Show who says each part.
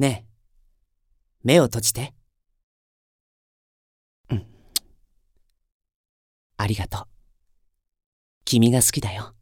Speaker 1: ねえ、目を閉じて。うん。ありがとう。君が好きだよ。